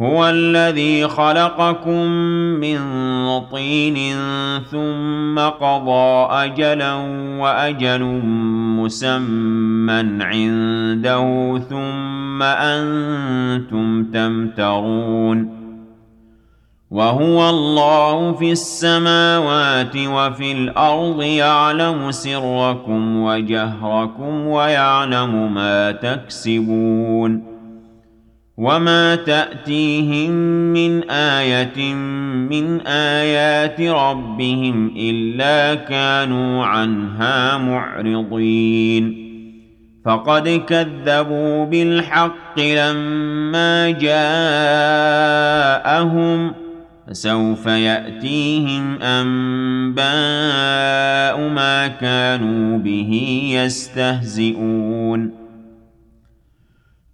هو الذي خلقكم من طين ثم قضى أجلا وأجل مسمى عنده ثم أنتم تمترون وهو الله في السماوات وفي الأرض يعلم سركم وجهركم ويعلم ما تكسبون وما تأتيهم من آية من آيات ربهم إلا كانوا عنها معرضين فقد كذبوا بالحق لما جاءهم فسوف يأتيهم أنباء ما كانوا به يستهزئون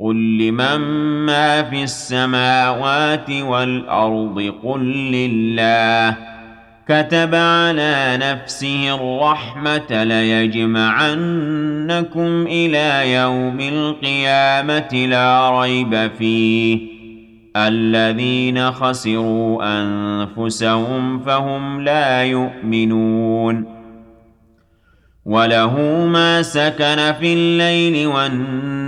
قل لمن ما في السماوات والأرض قل لله كتب على نفسه الرحمة ليجمعنكم إلى يوم القيامة لا ريب فيه الذين خسروا أنفسهم فهم لا يؤمنون وله ما سكن في الليل والنهار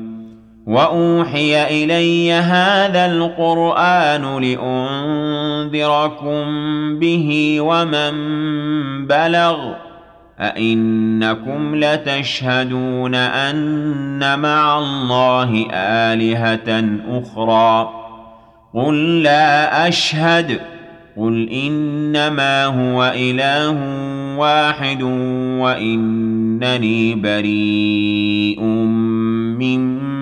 وأوحي إلي هذا القرآن لأنذركم به ومن بلغ أئنكم لتشهدون أن مع الله آلهة أخرى قل لا أشهد قل إنما هو إله واحد وإنني بريء مما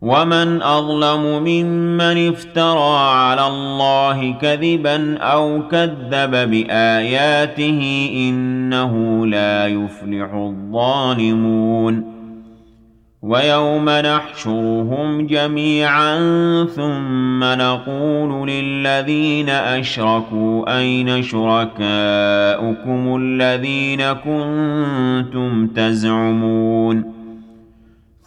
ومن أظلم ممن افترى على الله كذبا أو كذب بآياته إنه لا يفلح الظالمون ويوم نحشرهم جميعا ثم نقول للذين أشركوا أين شركاؤكم الذين كنتم تزعمون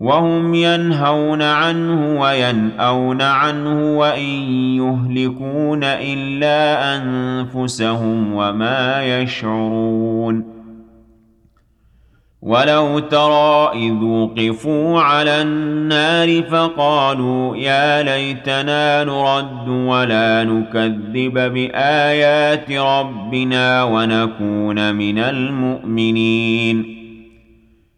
وهم ينهون عنه وينأون عنه وإن يهلكون إلا أنفسهم وما يشعرون. ولو ترى إذ وقفوا على النار فقالوا يا ليتنا نرد ولا نكذب بآيات ربنا ونكون من المؤمنين.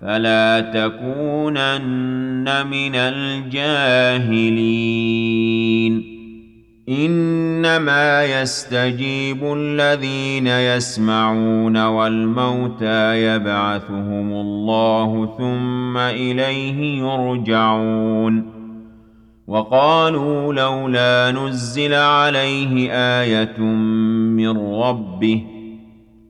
فلا تكونن من الجاهلين. إنما يستجيب الذين يسمعون والموتى يبعثهم الله ثم إليه يرجعون. وقالوا لولا نزل عليه آية من ربه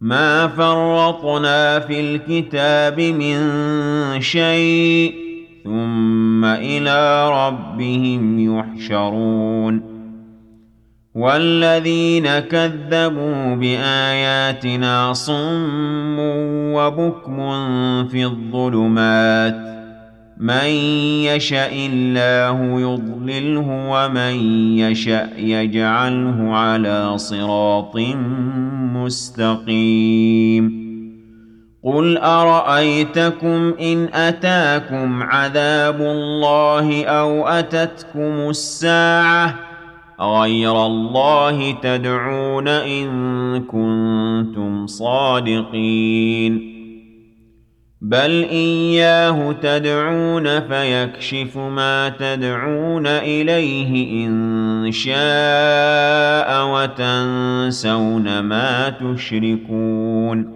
ما فرطنا في الكتاب من شيء ثم إلى ربهم يحشرون والذين كذبوا باياتنا صم وبكم في الظلمات من يشاء الله يضلله ومن يشاء يجعله على صراط مستقيم قل ارايتكم ان اتاكم عذاب الله أو اتتكم الساعة غير الله تدعون ان كنتم صادقين بل اياه تدعون فيكشف ما تدعون اليه ان شاء وتنسون ما تشركون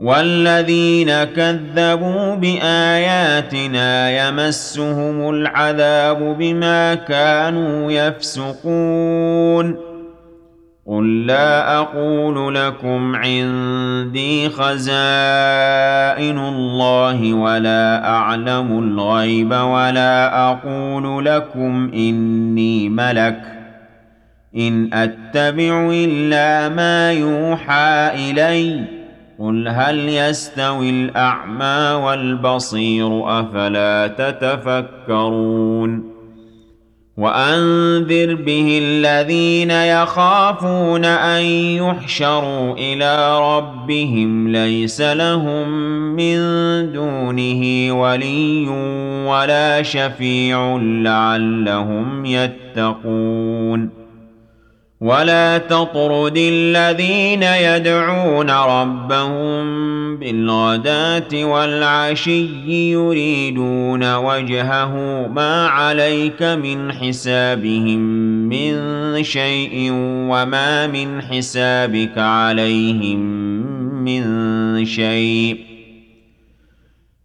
والذين كذبوا بآياتنا يمسهم العذاب بما كانوا يفسقون. قل لا أقول لكم عندي خزائن الله ولا أعلم الغيب ولا أقول لكم إني ملك. إن أتبع إلا ما يوحى إلي. قل هل يستوي الأعمى والبصير أفلا تتفكرون وأنذر به الذين يخافون أن يحشروا إلى ربهم ليس لهم من دونه ولي ولا شفيع لعلهم يتقون ولا تطرد الذين يدعون ربهم بالغداة والعشي يريدون وجهه ما عليك من حسابهم من شيء وما من حسابك عليهم من شيء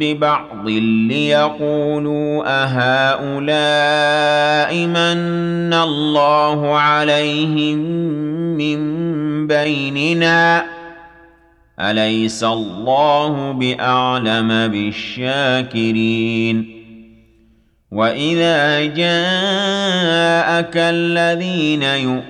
ببعض ليقولوا أهؤلاء من الله عليهم من بيننا؟ أليس الله بأعلم بالشاكرين؟ وإذا جاءك الذين يؤمنون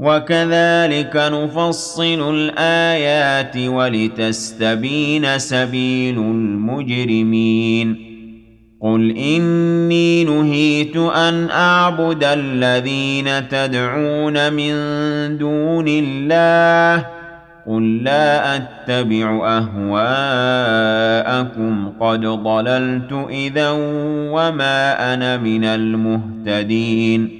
وكذلك نفصل الآيات ولتستبين سبيل المجرمين. قل إني نهيت أن أعبد الذين تدعون من دون الله. قل لا أتبع أهواءكم. قد ضللت إذا وما أنا من المهتدين.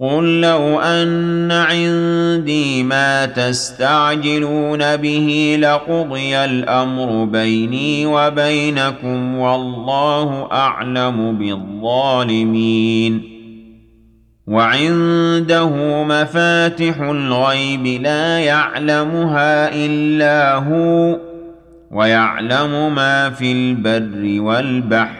قل لو أن عندي ما تستعجلون به لقضي الأمر بيني وبينكم والله أعلم بالظالمين وعنده مفاتح الغيب لا يعلمها إلا هو ويعلم ما في البر والبحر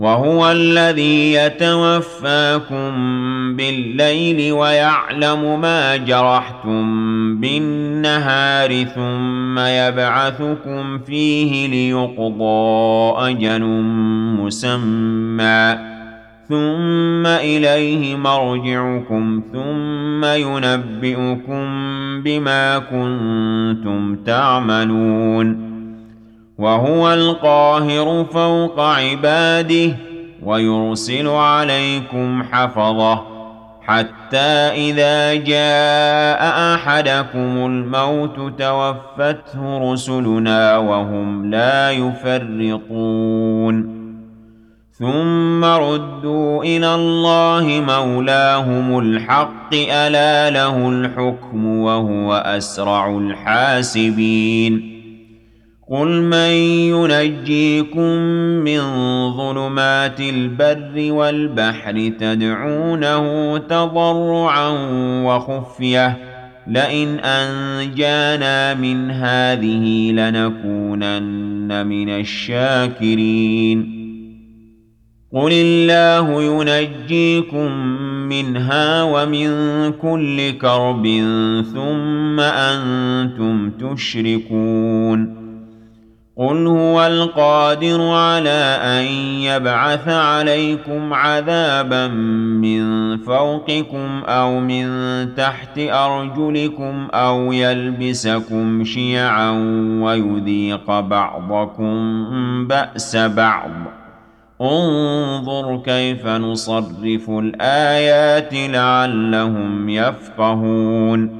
وهو الذي يتوفاكم بالليل ويعلم ما جرحتم بالنهار ثم يبعثكم فيه ليقضى أجل مسمى. ثم إليه مرجعكم ثم ينبئكم بما كنتم تعملون. وهو القاهر فوق عباده ويرسل عليكم حفظه حتى إذا جاء أحدكم الموت توفته رسلنا وهم لا يفرطون. ثم ردوا إلى الله مولاهم الحق ألا له الحكم وهو أسرع الحاسبين. قل من ينجيكم من ظلمات البر والبحر تدعونه تضرعا وخفيه لئن انجانا من هذه لنكونن من الشاكرين قل الله ينجيكم منها ومن كل كرب ثم أنتم تشركون قل هو القادر على أن يبعث عليكم عذابا من فوقكم أو من تحت أرجلكم أو يلبسكم شيعا ويذيق بعضكم بأس بعض. انظر كيف نصرف الآيات لعلهم يفقهون.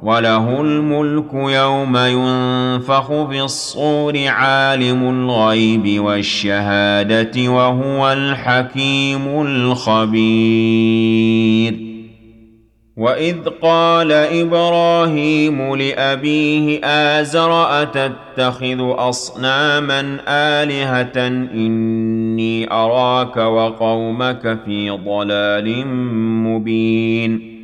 وله الملك يوم ينفخ في الصور عالم الغيب والشهادة وهو الحكيم الخبير وإذ قال إبراهيم لأبيه آزر أتتخذ أصناما آلهة إني أراك وقومك في ضلال مبين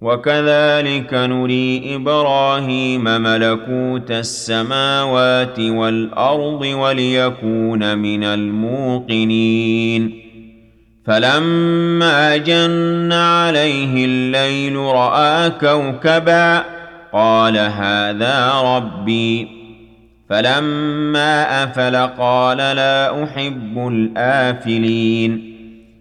وكذلك نري إبراهيم ملكوت السماوات والأرض وليكون من الموقنين. فلما جن عليه الليل رأى كوكبا قال هذا ربي. فلما أفل قال لا أحب الآفلين.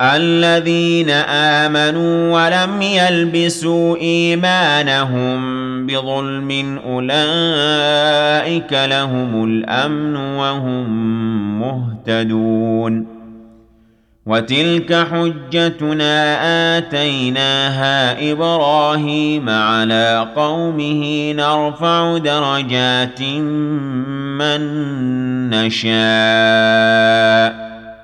الذين آمنوا ولم يلبسوا إيمانهم بظلم أولئك لهم الأمن وهم مهتدون. وتلك حجتنا آتيناها إبراهيم على قومه نرفع درجات من نشاء.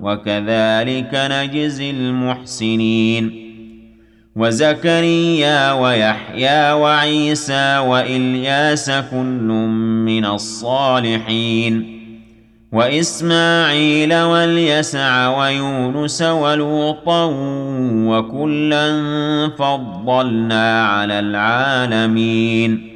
وكذلك نجزي المحسنين. وزكريا ويحيى وعيسى وإلياس كل من الصالحين. وإسماعيل واليسع ويونس ولوطا وكلا فضلنا على العالمين.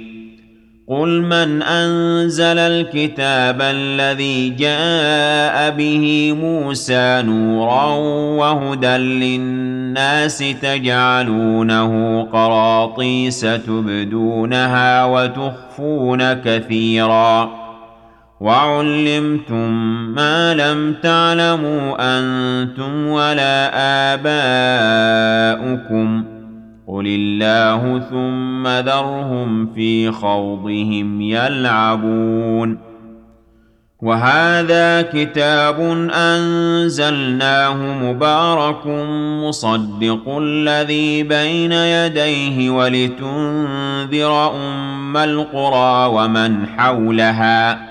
قل من أنزل الكتاب الذي جاء به موسى نورا وهدى للناس تجعلونه قراطيس تبدونها وتخفون كثيرا وعلمتم ما لم تعلموا أنتم ولا آباؤكم قل الله ثم ذرهم في خوضهم يلعبون وهذا كتاب أنزلناه مبارك مصدق الذي بين يديه ولتنذر أم القرى ومن حولها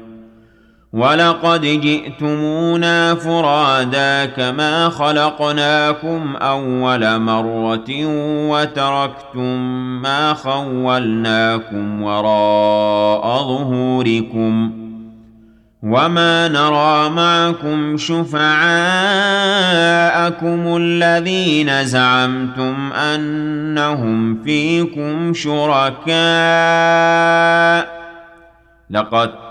ولقد جئتمونا فرادا كما خلقناكم اول مره وتركتم ما خولناكم وراء ظهوركم وما نرى معكم شفعاءكم الذين زعمتم انهم فيكم شركاء لقد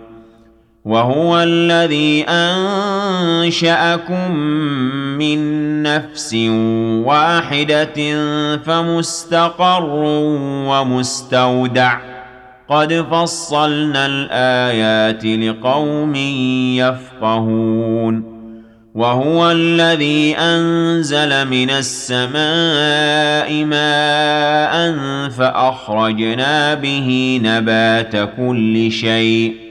وهو الذي أنشأكم من نفس واحدة فمستقر ومستودع. قد فصلنا الآيات لقوم يفقهون. وهو الذي أنزل من السماء ماء فأخرجنا به نبات كل شيء.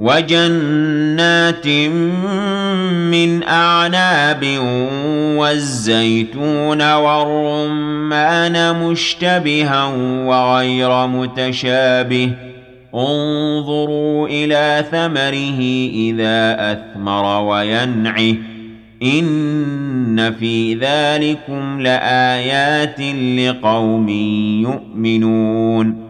وجنات من أعناب والزيتون والرمان مشتبها وغير متشابه انظروا إلى ثمره إذا أثمر وينعه إن في ذلكم لآيات لقوم يؤمنون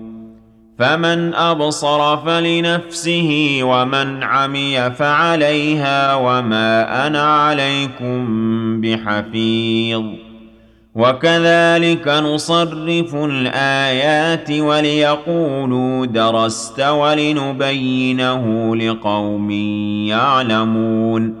فمن أبصر فلنفسه ومن عمي فعليها وما أنا عليكم بحفيظ. وكذلك نصرف الآيات وليقولوا درست ولنبينه لقوم يعلمون.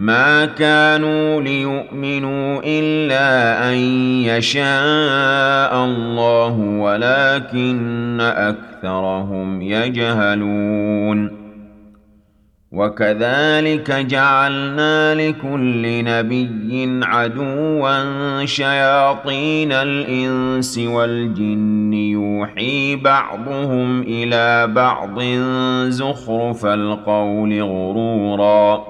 ما كانوا ليؤمنوا إلا أن يشاء الله ولكن أكثرهم يجهلون وكذلك جعلنا لكل نبي عدوا شياطين الإنس والجن يوحي بعضهم إلى بعض زخرف القول غروراً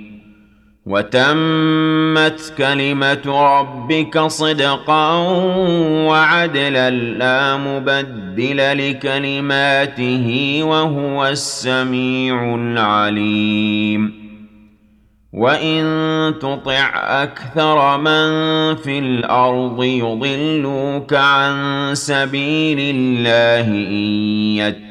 وتمت كلمة ربك صدقا وعدلا لا مبدل لكلماته وهو السميع العليم. وإن تطع أكثر من في الأرض يضلوك عن سبيل الله يتبعون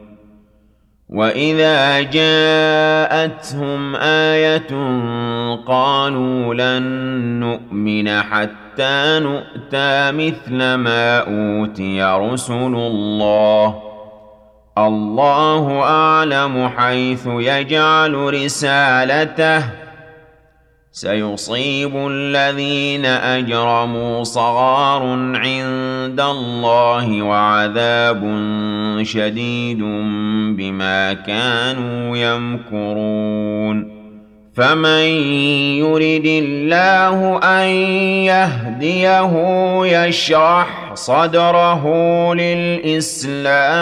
وإذا جاءتهم آية قالوا لن نؤمن حتى نؤتى مثل ما أوتي رسل الله الله أعلم حيث يجعل رسالته سيصيب الذين أجرموا صغار عند الله وعذاب شديد بما كانوا يمكرون. فمن يرد الله أن يهديه يشرح صدره للإسلام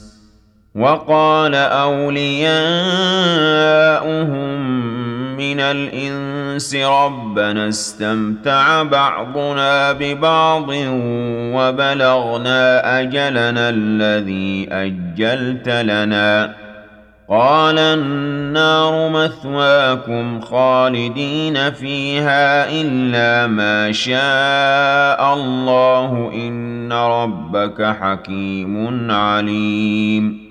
وقال أولياؤهم من الإنس ربنا استمتع بعضنا ببعض وبلغنا أجلنا الذي أجلت لنا. قال النار مثواكم خالدين فيها إلا ما شاء الله. إن ربك حكيم عليم.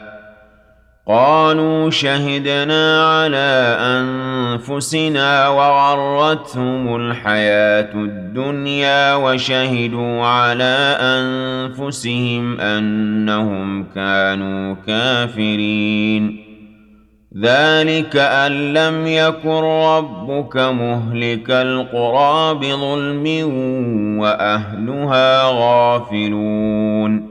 قالوا شهدنا على أنفسنا وغرتهم الحياة الدنيا وشهدوا على أنفسهم أنهم كانوا كافرين. ذلك أن لم يكن ربك مهلك القرى بظلم وأهلها غافلون.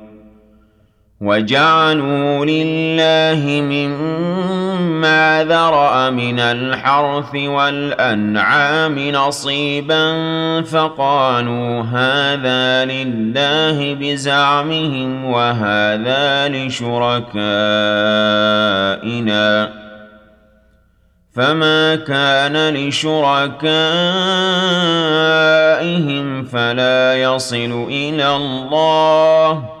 وجعلوا لله مما ذرأ من الحرث والأنعام نصيبا فقالوا هذا لله بزعمهم وهذا لشركائنا فما كان لشركائهم فلا يصل إلى الله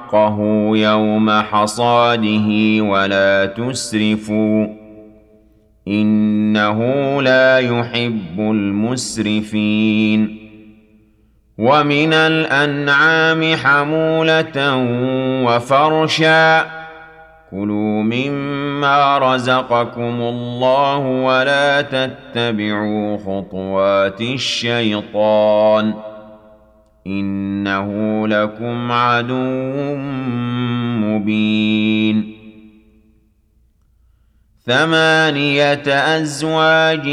يوم حصاده ولا تسرفوا إنه لا يحب المسرفين ومن الأنعام حمولة وفرشا كلوا مما رزقكم الله ولا تتبعوا خطوات الشيطان إنه لكم عدو مبين. ثمانية أزواج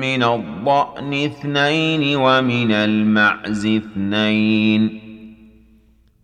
من الضأن اثنين ومن المعز اثنين.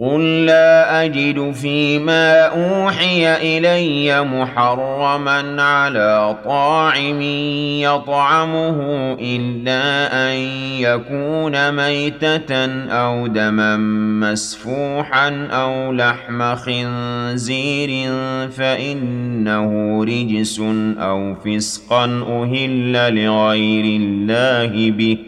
قل لا أجد فيما أوحي إلي محرما على طاعم يطعمه إلا أن يكون ميتة أو دما مسفوحا أو لحم خنزير فإنه رجس أو فسقا أهل لغير الله به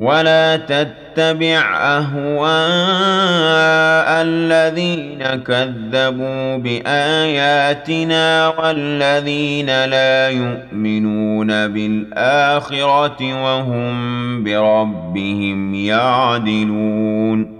ولا تتبع أهواء الذين كذبوا بآياتنا والذين لا يؤمنون بالآخرة وهم بربهم يعدلون.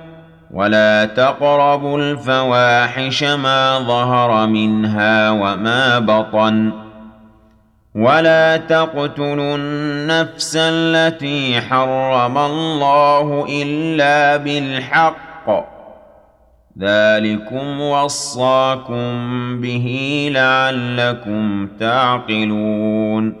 ولا تقربوا الفواحش ما ظهر منها وما بطن ولا تقتلوا النفس التي حرم الله إلا بالحق ذلكم وصاكم به لعلكم تعقلون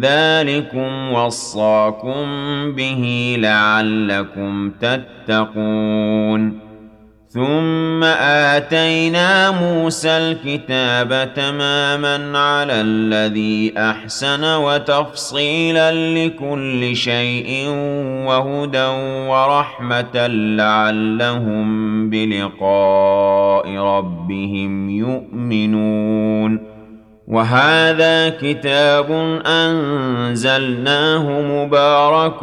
ذلكم وصاكم به لعلكم تتقون ثم اتينا موسى الكتاب تماما على الذي احسن وتفصيلا لكل شيء وهدى ورحمه لعلهم بلقاء ربهم يؤمنون وهذا كتاب أنزلناه مبارك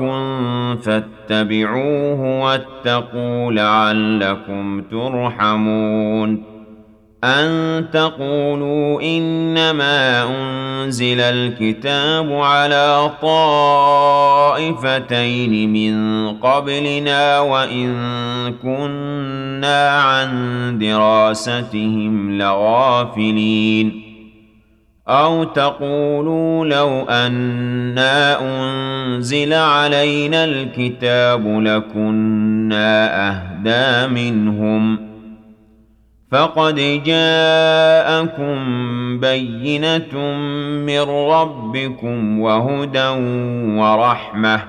فاتبعوه واتقوا لعلكم ترحمون أن تقولوا إنما أنزل الكتاب على طائفتين من قبلنا وإن كنا عن دراستهم لغافلين أو تقولوا لو أنا أنزل علينا الكتاب لكنا أهدى منهم فقد جاءكم بينة من ربكم وهدى ورحمة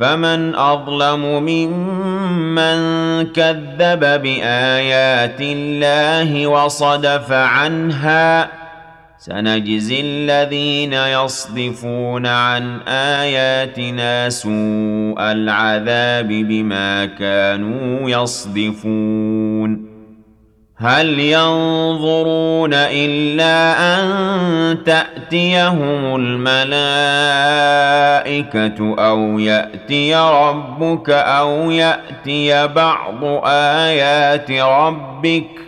فمن أظلم ممن كذب بآيات الله وصدف عنها سنجزي الذين يصدفون عن آياتنا سوء العذاب بما كانوا يصدفون. هل ينظرون إلا أن تأتيهم الملائكة أو يأتي ربك أو يأتي بعض آيات ربك؟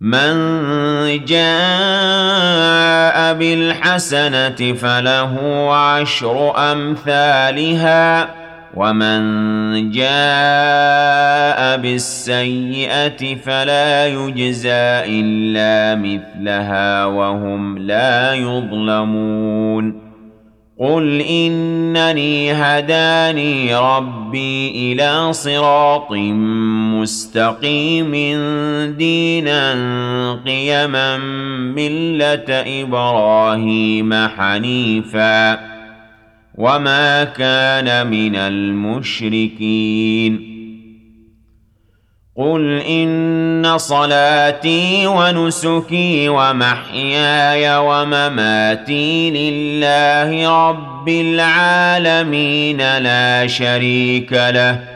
من جاء بالحسنة فله عشر أمثالها ومن جاء بالسيئة فلا يجزى إلا مثلها وهم لا يظلمون. قل إنني هداني ربي إلى صراط مستقيم دينا قيما ملة إبراهيم حنيفا وما كان من المشركين. قل ان صلاتي ونسكي ومحياي ومماتي لله رب العالمين لا شريك له.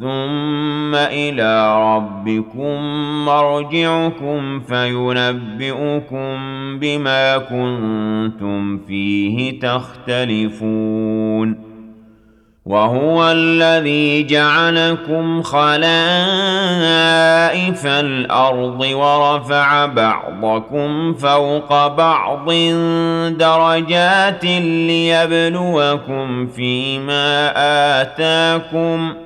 ثم إلى ربكم مرجعكم فينبئكم بما كنتم فيه تختلفون. وهو الذي جعلكم خلائف الأرض ورفع بعضكم فوق بعض درجات ليبلوكم فيما آتاكم ۖ